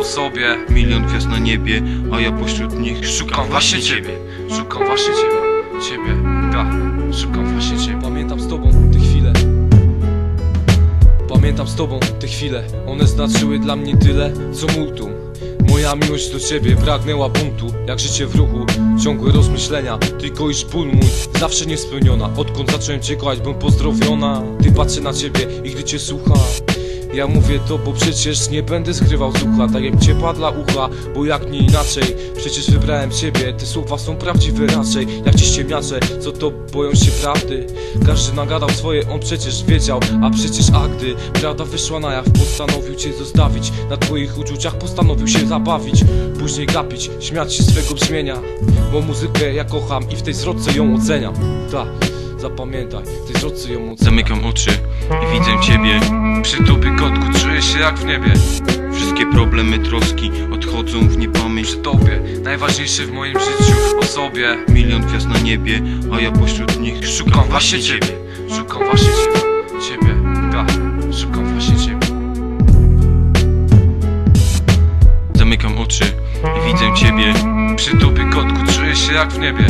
o sobie Milion gwiazd na niebie, a ja pośród nich Szukam właśnie ciebie, szukam właśnie ciebie. Ciebie, tak, szukam właśnie ciebie. Pamiętam z tobą te chwile. Pamiętam z tobą te chwile. One znaczyły dla mnie tyle, co multum. Moja miłość do ciebie pragnęła buntu Jak życie w ruchu, ciągłe rozmyślenia Tylko iż ból mój zawsze niespełniona. Odkąd zacząłem cię kochać, bym pozdrowiona. Ty patrzę na ciebie i gdy cię słucham ja mówię to, bo przecież nie będę skrywał z ucha Tak jak cię padla ucha, bo jak nie inaczej? Przecież wybrałem ciebie, te słowa są prawdziwe raczej. Jak ci ściemniacze, co to boją się prawdy? Każdy nagadał swoje, on przecież wiedział. A przecież a gdy prawda wyszła na jaw Postanowił cię zostawić. Na twoich uczuciach postanowił się zabawić. Później gapić, śmiać się swego brzmienia Bo muzykę ja kocham i w tej zwrotce ją oceniam. Tak, zapamiętaj, tej zwrotce ją Zamykam oczy i widzę ciebie. Przy tobie kotku czuję się jak w niebie. Wszystkie problemy, troski odchodzą w niepamięć. Przy tobie, najważniejszy w moim życiu o sobie. Milion gwiazd na niebie, a ja pośród nich Szukam właśnie ciebie, szukam właśnie ciebie Ciebie, tak, szukam właśnie ciebie. Zamykam oczy i widzę ciebie. Przy tobie kotku się jak w niebie.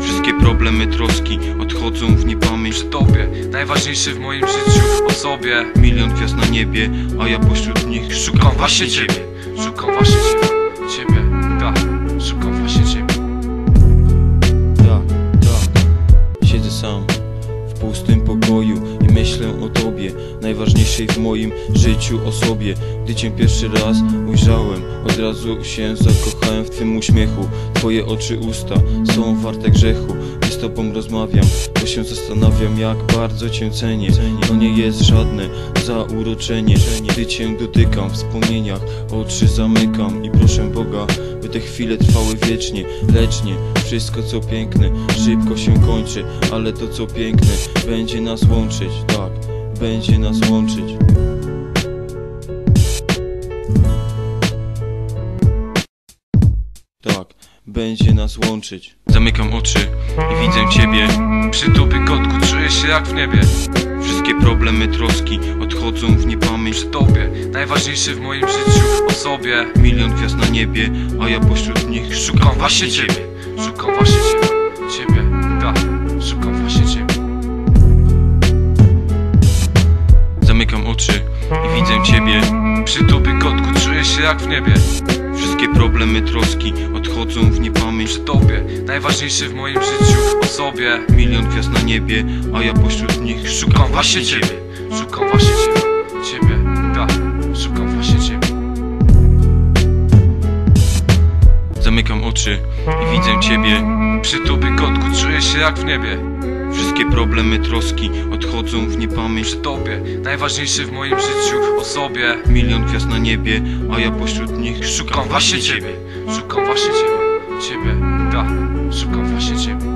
Wszystkie problemy, troski odchodzą w niepamięć Przy tobie, najważniejszy w moim życiu o sobie. Milion gwiazd na niebie, a ja pośród nich Szukam właśnie ciebie, szukam właśnie Ciebie, w pustym pokoju i myślę o tobie Najważniejszej w moim życiu osobie. Gdy cię pierwszy raz ujrzałem Od razu się zakochałem w twym uśmiechu. Twoje oczy, usta są warte grzechu tobą rozmawiam, to się zastanawiam jak bardzo cię cenię. To nie jest żadne zauroczenie. Gdy cię dotykam w wspomnieniach Oczy zamykam i proszę Boga By te chwile trwały wiecznie. Lecz nie wszystko co piękne Szybko się kończy Ale to co piękne Będzie nas łączyć. Tak, będzie nas łączyć. Tak, będzie nas łączyć Zamykam oczy i widzę ciebie. Przy tobie kotku czuję się jak w niebie. Wszystkie problemy, troski odchodzą w niepamięć. Przy tobie, najważniejszy w moim życiu o sobie. Milion gwiazd na niebie, a ja pośród nich Szukam właśnie ciebie, szukam właśnie ciebie. Ciebie, tak, szukam właśnie ciebie. Zamykam oczy i widzę ciebie. Przy tobie kotku czuję się jak w niebie Wszystkie problemy, troski odchodzą w niepamięć. Przy tobie, najważniejszy w moim życiu o sobie Milion gwiazd na niebie, a ja pośród nich Szukam właśnie ciebie, szukam właśnie ciebie. Ciebie, tak, szukam właśnie ciebie. Zamykam oczy i widzę ciebie. Przy tobie kotku czuję się jak w niebie Wszystkie problemy, troski odchodzą w niepamięć Przy tobie, najważniejszy w moim życiu o sobie. Milion gwiazd na niebie, a ja pośród nich Szukam właśnie ciebie, szukam właśnie ciebie. Ciebie, tak, szukam właśnie ciebie